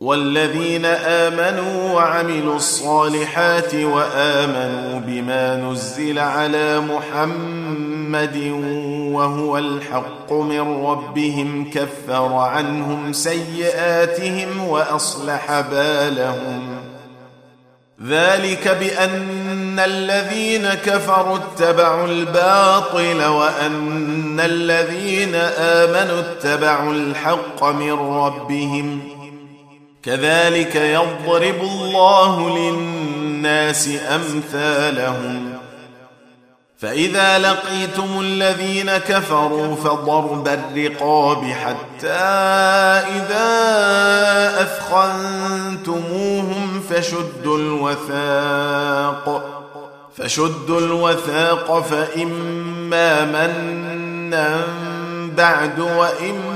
والذين آمنوا وعملوا الصالحات وآمنوا بما نزل على محمد وهو الحق من ربهم كفر عنهم سيئاتهم وأصلح بالهم. ذلك بأن الذين كفروا اتبعوا الباطل وأن الذين آمنوا اتبعوا الحق من ربهم كذلك يضرب الله للناس أمثالهم. فإذا لقيتم الذين كفروا فضرب الرقاب حتى إذا أثخنتموهم فشدوا الوثاق. فشدوا الوثاق فإما منا بعد وإما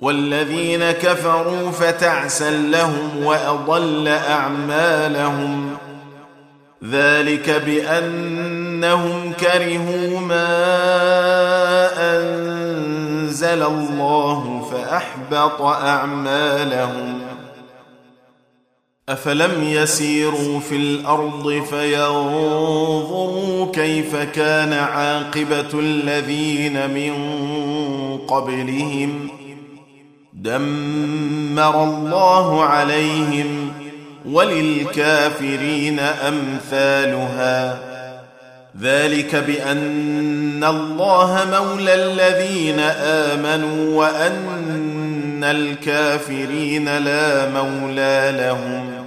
والذين كفروا فتعسا لهم وأضل أعمالهم. ذلك بأنهم كرهوا ما أنزل الله فأحبط أعمالهم. أفلم يسيروا في الأرض فينظروا كيف كان عاقبة الذين من قبلهم. دمر الله عليهم وللكافرين أمثالها. ذلك بأن الله مولى الذين آمنوا وأن الكافرين لا مولى لهم.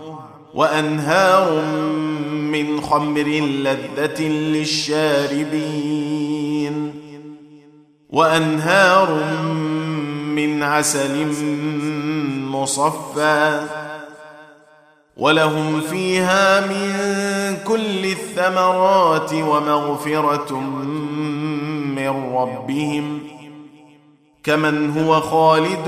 وأنهار من خمر لذة للشاربين وأنهار من عسل مصفى ولهم فيها من كل الثمرات ومغفرة من ربهم كمن هو خالد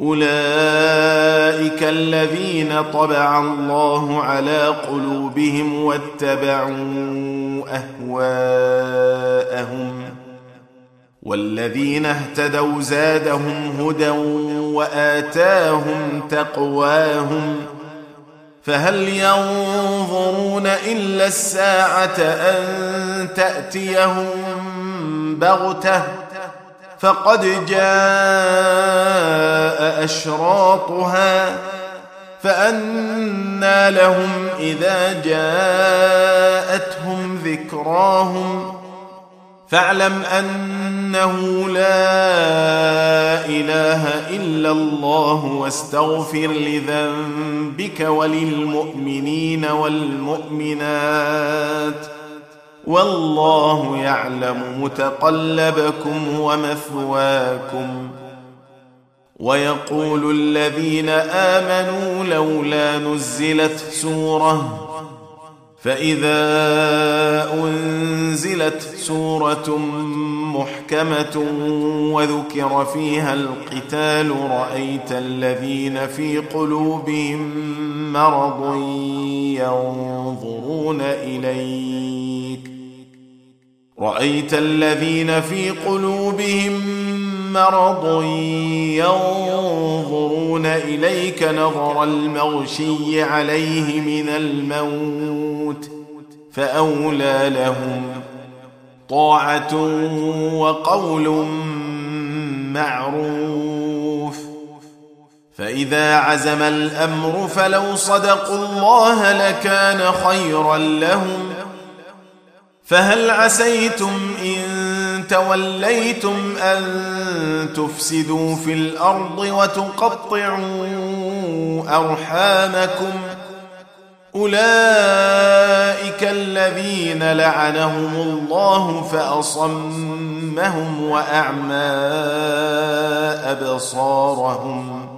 أولئك الذين طبع الله على قلوبهم واتبعوا أهواءهم والذين اهتدوا زادهم هدى وآتاهم تقواهم فهل ينظرون إلا الساعة أن تأتيهم بغتة فقد جاء أشراطها فأنى لهم إذا جاءتهم ذكراهم فاعلم أنه لا إله إلا الله واستغفر لذنبك وللمؤمنين والمؤمنات والله يعلم متقلبكم ومثواكم. ويقول الذين آمنوا لولا نزلت سورة فإذا أنزلت سورة محكمة وذكر فيها القتال رأيت الذين في قلوبهم مرض ينظرون اليك رأيت الذين في قلوبهم مرض ينظرون إليك نظر المغشي عليه من الموت فأولى لهم طاعة وقول معروف فإذا عزم الأمر فلو صدقوا الله لكان خيرا لهم فهل عسيتم إن توليتم أن تفسدوا في الأرض وتقطعوا أرحامكم أولئك الذين لعنهم الله فأصمهم وأعمى أبصارهم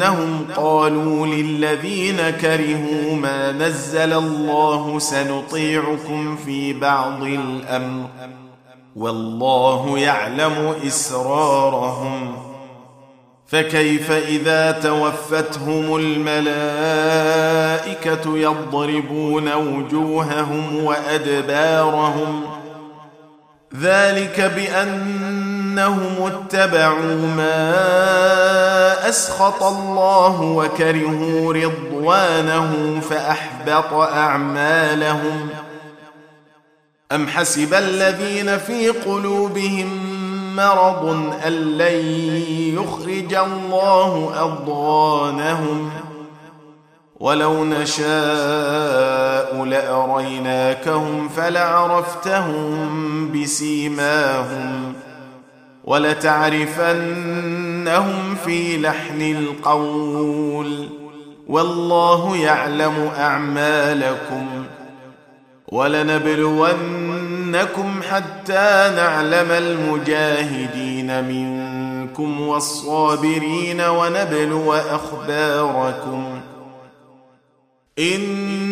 بانهم قالوا للذين كرهوا ما نزل الله سنطيعكم في بعض الأمر والله يعلم إسرارهم فكيف إذا توفتهم الملائكة يضربون وجوههم وأدبارهم ذلك بانهم اتبعوا ما أسخط الله وكرهوا رضوانه فأحبط أعمالهم. أم حسب الذين في قلوبهم مرض أن لن يخرج الله أضغانهم؟ ولو نشاء لأريناكهم فلعرفتهم بسيماهم. ولتعرفنهم في لحن القول والله يعلم أعمالكم ولنبلونكم حتى نعلم المجاهدين منكم والصابرين ونبلو أخباركم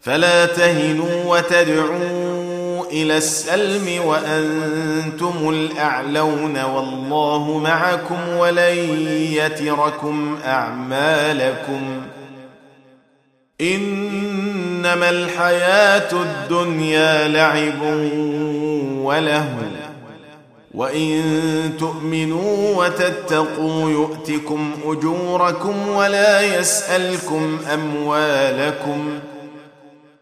فلا تهنوا وتدعوا إلى السلم وأنتم الأعلون والله معكم ولن يتركم أعمالكم. إنما الحياة الدنيا لعب وله وإن تؤمنوا وتتقوا يؤتكم أجوركم ولا يسألكم أموالكم.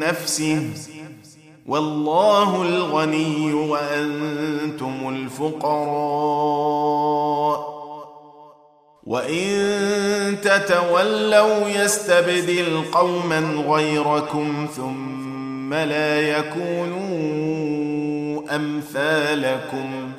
نفسه والله الغني وأنتم الفقراء وإن تتولوا يستبدل قوما غيركم ثم لا يكونوا أمثالكم